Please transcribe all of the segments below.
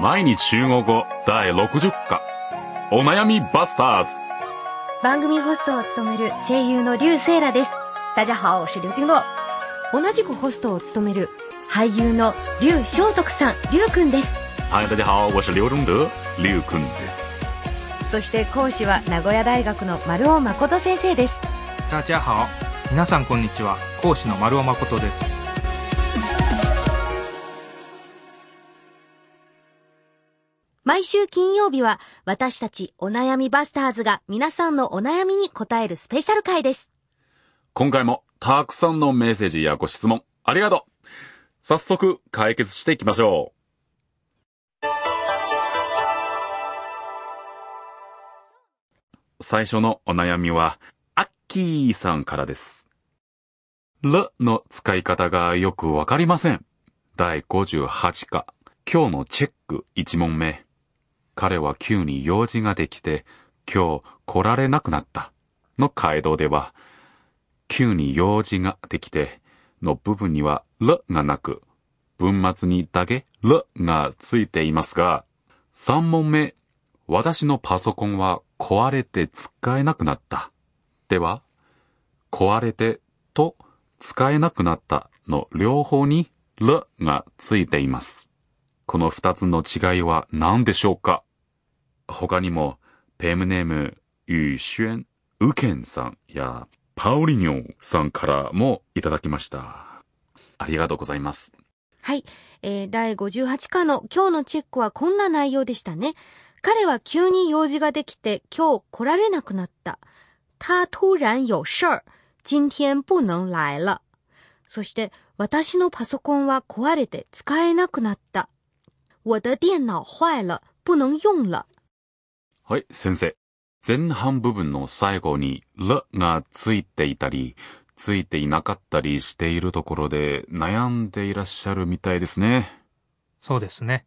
毎日中国語第60課お悩みバスターズ番組ホストを務める声優の劉セイラです。大家好，我是劉金洛。同じくホストを務める俳優の劉翔徳さん、劉くんです。はい大家好我是劉忠德劉くんですそして講師は名古屋大学の丸尾誠先生です。大家好。皆さんこんにちは。講師の丸尾誠です。毎週金曜日は私たちお悩みバスターズが皆さんのお悩みに答えるスペシャル回です。今回もたくさんのメッセージやご質問ありがとう。早速解決していきましょう。最初のお悩みはアッキーさんからでするの使い方がよくわかりません。第58課。今日のチェック1問目。彼は急に用事ができて今日来られなくなったの回答では急に用事ができての部分にはるがなく、文末にだけるがついていますが、3問目、私のパソコンは壊れて使えなくなった。では、壊れてと使えなくなったの両方にるがついています。この2つの違いは何でしょうか？他にも、ペームネーム、ユーシュエン、ウケンさんや、パウリニョンさんからもいただきました。ありがとうございます。はい、えー第58課の今日のチェックはこんな内容でしたね。彼は急に用事ができて今日来られなくなった。他突然有事儿。今天不能来了。そして、私のパソコンは壊れて使えなくなった。我的電腦壞了。不能用了。はい、先生。前半部分の最後にるがついていたり、ついていなかったりしているところで悩んでいらっしゃるみたいですね。そうですね。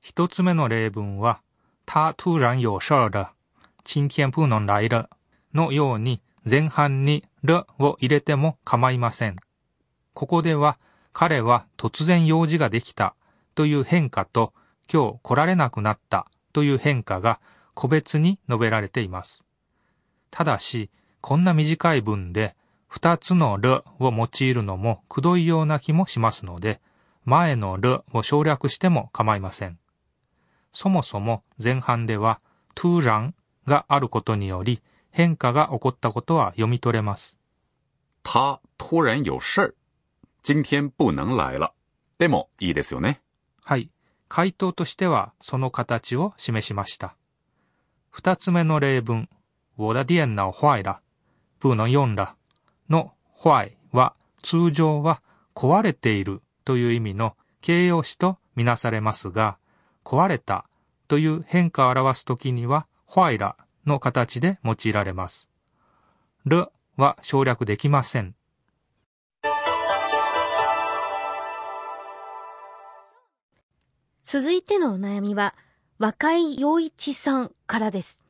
一つ目の例文は、他突然有事儿了。今天不能来了。のように前半にるを入れても構いません。ここでは、彼は突然用事ができたという変化と、今日来られなくなったという変化が個別に述べられています。ただし、こんな短い文で、二つのるを用いるのもくどいような気もしますので、前のるを省略しても構いません。そもそも前半では、突然があることにより、変化が起こったことは読み取れます。他突然有事。今天不能来了。でもいいですよね。はい。回答としてはその形を示しました。二つ目の例文、我的電腦坏了。不能用了。の坏は通常は壊れているという意味の形容詞とみなされますが、壊れたという変化を表すときには坏了の形で用いられます。るは省略できません。続いてのお悩みは、若井陽一さんからです。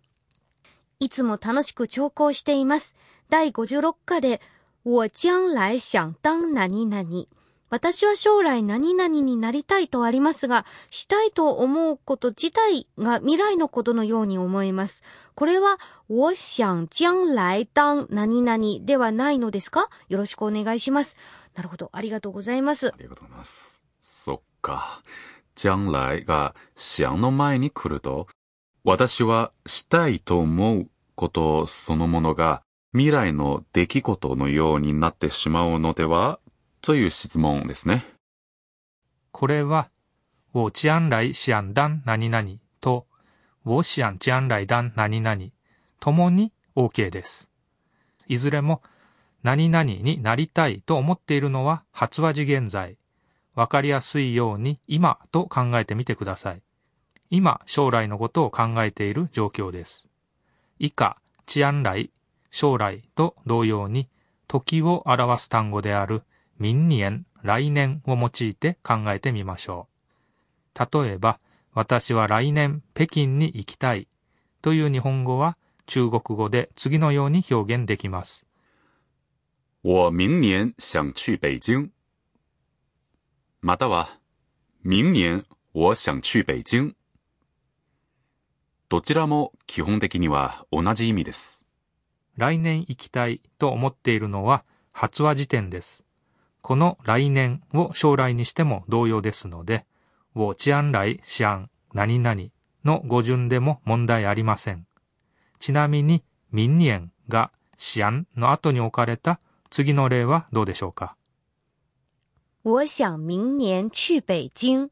いつも楽しく聴講しています。第56課で、我将来想当何々。私は将来何々になりたいとありますが、したいと思うこと自体が未来のことのように思います。これは、我想将来当何々ではないのですか？よろしくお願いします。なるほど。ありがとうございますあ。りがとうございます。そっか。将来が想の前に来ると、私はしたいと思うことそのものが未来の出来事のようになってしまうのではという質問ですね。これは、我将来想当何々と、我想将来当何々ともに OK です。いずれも、何々になりたいと思っているのは発話時現在。わかりやすいように今と考えてみてください。今、将来のことを考えている状況です。以下、将来、将来と同様に、時を表す単語である明年、来年を用いて考えてみましょう。例えば、私は来年北京に行きたいという日本語は中国語で次のように表現できます。我明年想去北京。または、明年我想去北京どちらも基本的には同じ意味です。来年行きたいと思っているのは発話時点です。この来年を将来にしても同様ですので、我将来想何々の語順でも問題ありません。ちなみに、明年が想の後に置かれた次の例はどうでしょうか？我想明年去北京。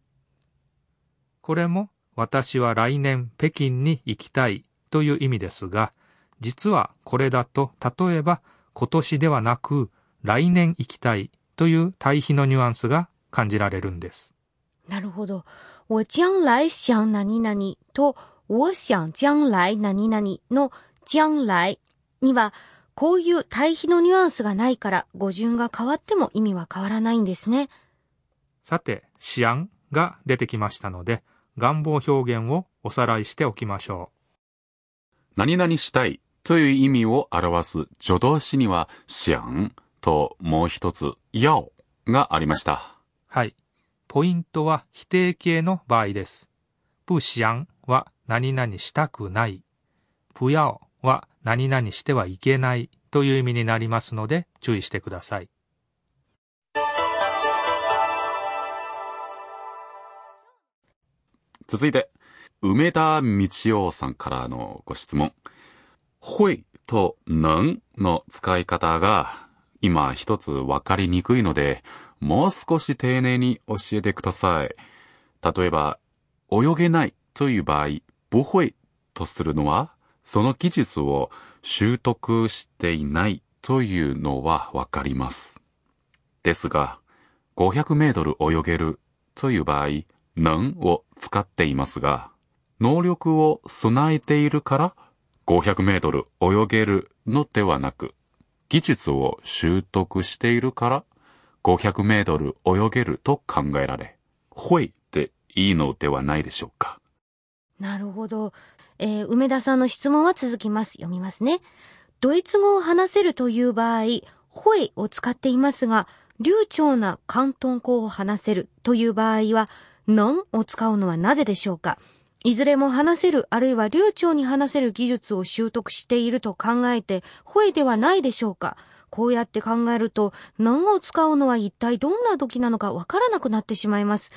これも私は来年北京に行きたいという意味ですが、実はこれだと例えば今年ではなく来年行きたいという対比のニュアンスが感じられるんです。なるほど。我将来想何々と、我想将来何々の将来には、こういう対比のニュアンスがないから、語順が変わっても意味は変わらないんですね。さて、思案が出てきましたので、願望表現をおさらいしておきましょ何々したいという意味を表す助動詞には、想ともう一つ、要がありました。う。はい。ポイントは否定形の場合です。不想は何々したくない。不要は何々してはいけないという意味になりますので注意してください。続いて、梅田道夫さんからのご質問。会と能の使い方が今一つわかりにくいので、もう少し丁寧に教えてください。例えば、泳げないという場合、不会とするのは、その技術を習得していないというのはわかります。ですが、500メートル泳げるという場合、能を使っていますが、能力を備えているから500メートル泳げるのではなく、技術を習得しているから500メートル泳げると考えられ、会っていいのではないでしょうか。なるほど。えー梅田さんの質問は続きます。読みますね。ドイツ語を話せるという場合、会を使っていますが、流暢な広東語を話せるという場合は、能を使うのはなぜでしょうか？いずれも話せるあるいは流暢に話せる技術を習得していると考えて、会ではないでしょうか？こうやって考えると、能を使うのは一体どんな時なのかわからなくなってしまいます。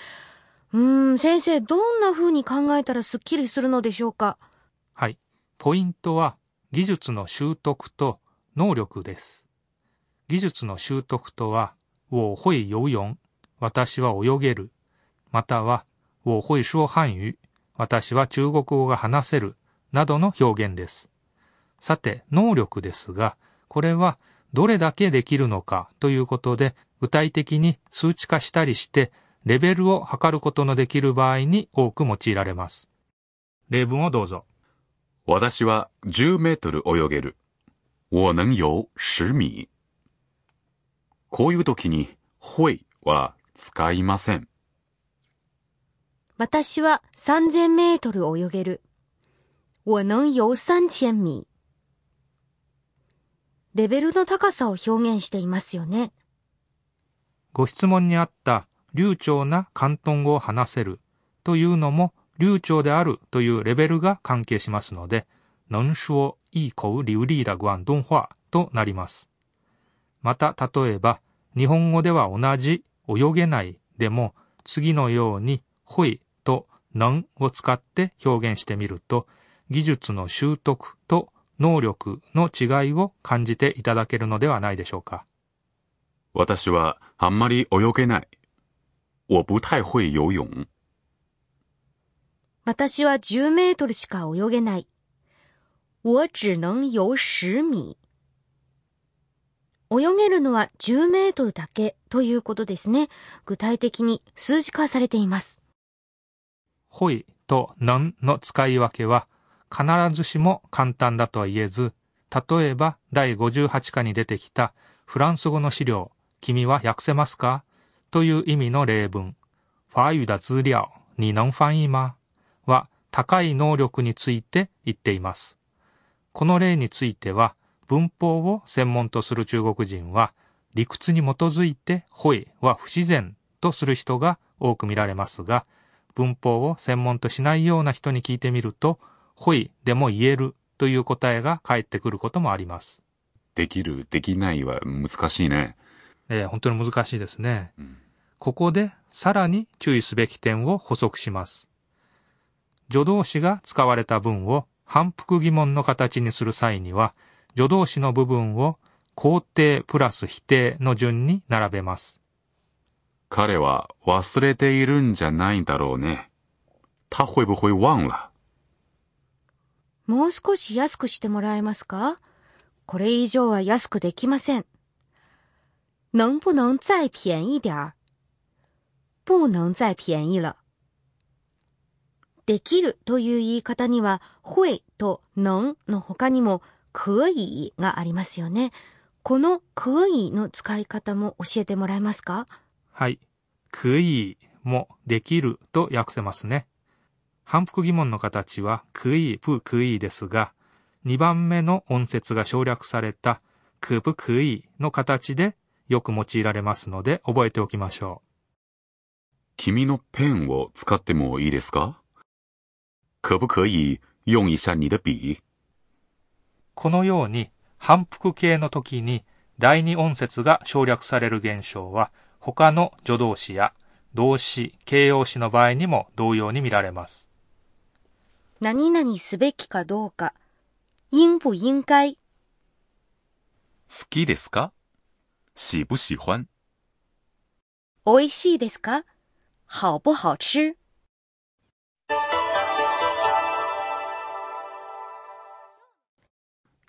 うーん、先生、どんな風に考えたらスッキリするのでしょうか？はい。ポイントは技術の習得と能力です。技術の習得とは、我会游泳、私は泳げる、または、我会说漢語、私は中国語が話せる、などの表現です。さて、能力ですが、これはどれだけできるのかということで、具体的に数値化したりして、レベルを測ることのできる場合に多く用いられます。例文をどうぞ。私は10メートル泳げる。我能游10米。こういう時に、会は使いません。私は3000メートル泳げる。我能游3000米。レベルの高さを表現していますよね。ご質問にあった流暢な広東語を話せるというのも流暢であるというレベルが関係しますので、能说一口流利的广東話となります。また、例えば、日本語では同じ泳げないでも、次のように会と能を使って表現してみると、技術の習得と能力の違いを感じていただけるのではないでしょうか。私はあんまり泳げない。我不太会游泳。私は10メートルしか泳げない。我只能游10米。泳げるのは10メートルだけということですね。具体的に数字化されています。会と能の使い分けは必ずしも簡単だとは言えず、例えば第58課に出てきたフランス語の資料、君は訳せますか？という意味の例文、法語的資料、你能翻譯吗は高い能力について言っています。この例については、文法を専門とする中国人は、理屈に基づいて会は不自然とする人が多く見られますが、文法を専門としないような人に聞いてみると、会でも言えるという答えが返ってくることもあります。できる、できないは難しいね。えー本当に難しいですね。うんここでさらに注意すべき点を補足します。助動詞が使われた文を反復疑問の形にする際には、助動詞の部分を肯定プラス否定の順に並べます。彼は忘れているんじゃないだろうね。他会不会忘了？もう少し安くしてもらえますか？これ以上は安くできません。能不能再便宜点？儿不能再便宜了。できるという言い方には、会と能の他にも、可以がありますよね。この可以の使い方も教えてもらえますか？はい。可以もできると訳せますね。反復疑問の形は可以不可以ですが、2番目の音節が省略された可不可以の形でよく用いられますので覚えておきましょ君のペンを使ってもいいですか？可不可以用一下你的笔？う。このように反復形の時に第二音節が省略される現象は他の助動詞や動詞、形容詞の場合にも同様に見られます。何々すべきかどうか。应不应该好きですか？喜不喜欢？美味しいですか？好不好吃？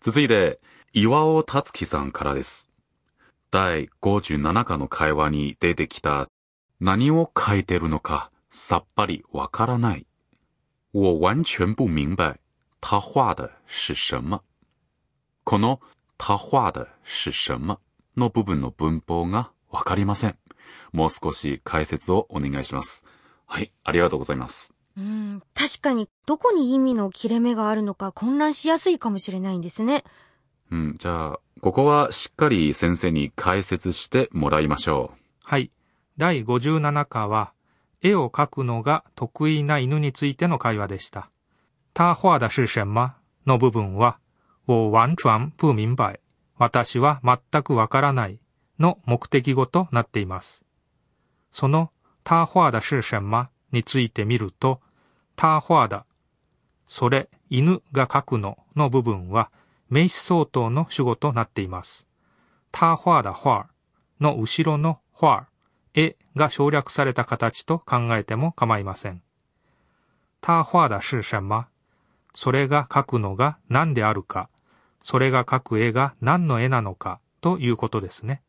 続いて、岩尾達樹さんからです。第57課の会話に出てきた何を書いてるのかさっぱりわからない。我完全不明白他画的是什么？この他画的是什么の部分の文法がわかりません。もう少し解説をお願いします。はい、ありがとうございます。うん、確かにどこに意味の切れ目があるのか混乱しやすいかもしれないんですね。うん、じゃあ、ここはしっかり先生に解説してもらいましょはい。第57課は、絵を描くのが得意な犬についての会話でした。他画的是什么？の部分は、我完全不明白。私は全くわからないの目的語となっています。その他画的是什么？について見ると、他画的、それ、犬が描くのの部分は、名詞相当の主語となっています。他画的画の後ろの画、絵が省略された形と考えても構いません。他画的是什么？それが描くのが何であるか、それが描く絵が何の絵なのか？ということですね。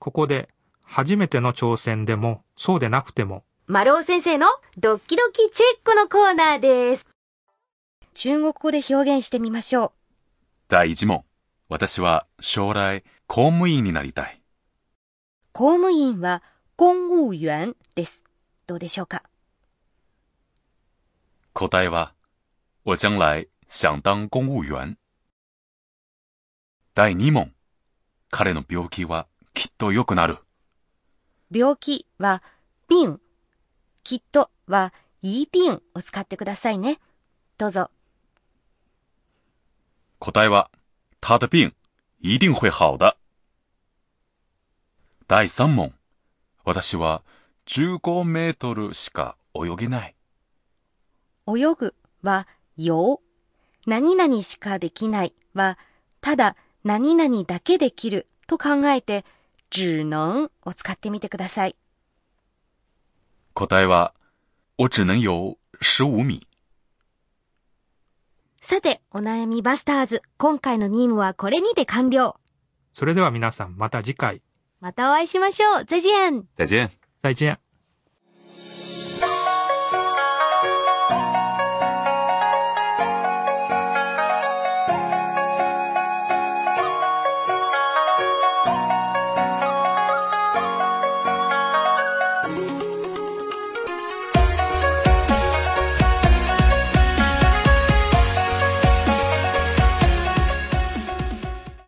ここで、初めての挑戦でも、そうでなくても、丸尾先生のドキドキチェックのコーナーです。中国語で表現してみましょう。う。第一問。私は将来公務員になりたい。公務員は公務員です。どうでしょうか？答えは、我将来想当公務員。第二問。彼の病気はきっと良くなる。病気は病、きっとは一定を使ってくださいね。どうぞ。答えは、他的病一定会好的。第三問。私は15メートルしか泳げない。泳ぐはよ何々しかできないは、ただ何々だけできると考えて、只能を使ってみてください。答えは、我只能游15米。さて、お悩みバスターズ、今回の任務はこれにて完了。それでは皆さんまた次回、またお会いしましょう。再见。再见。再见。